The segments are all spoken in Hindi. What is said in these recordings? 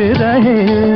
हाथ रहे।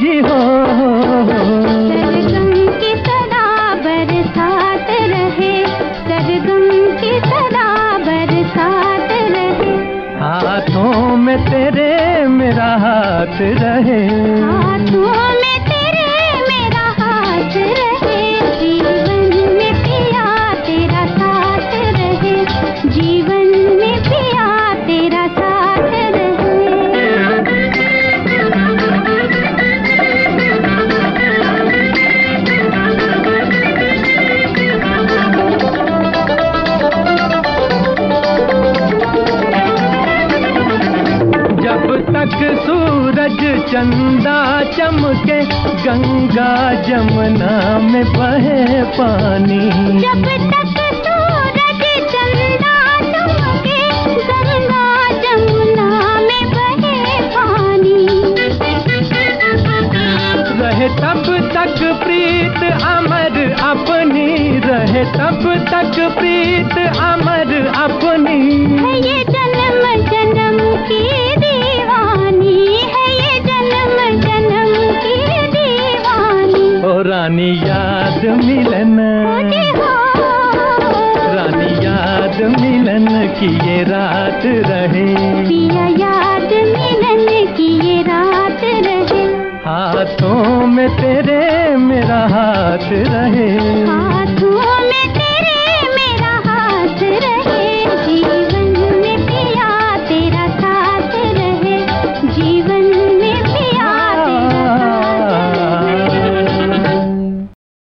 जी हो। सरगम की तरह बरसात रहे सरगम की तरह बरसात रहे। हाथों में तेरे मेरा हाथ रहे। हाथों सूरज चंदा चमके गंगा जमुना में बहे पानी। जब तक सूरज चंदा चमके गंगा जमुना में बहे पानी। रहे तब तक प्रीत अमर अपनी रहे तब तक प्रीत अमर अपनी। ये जन्म जन्म की रानी याद मिलन। रानी याद मिलन की ये रात रहे। पिया याद मिलन की ये रात रहे। हाथों में तेरे मेरा हाथ रहे। हाथों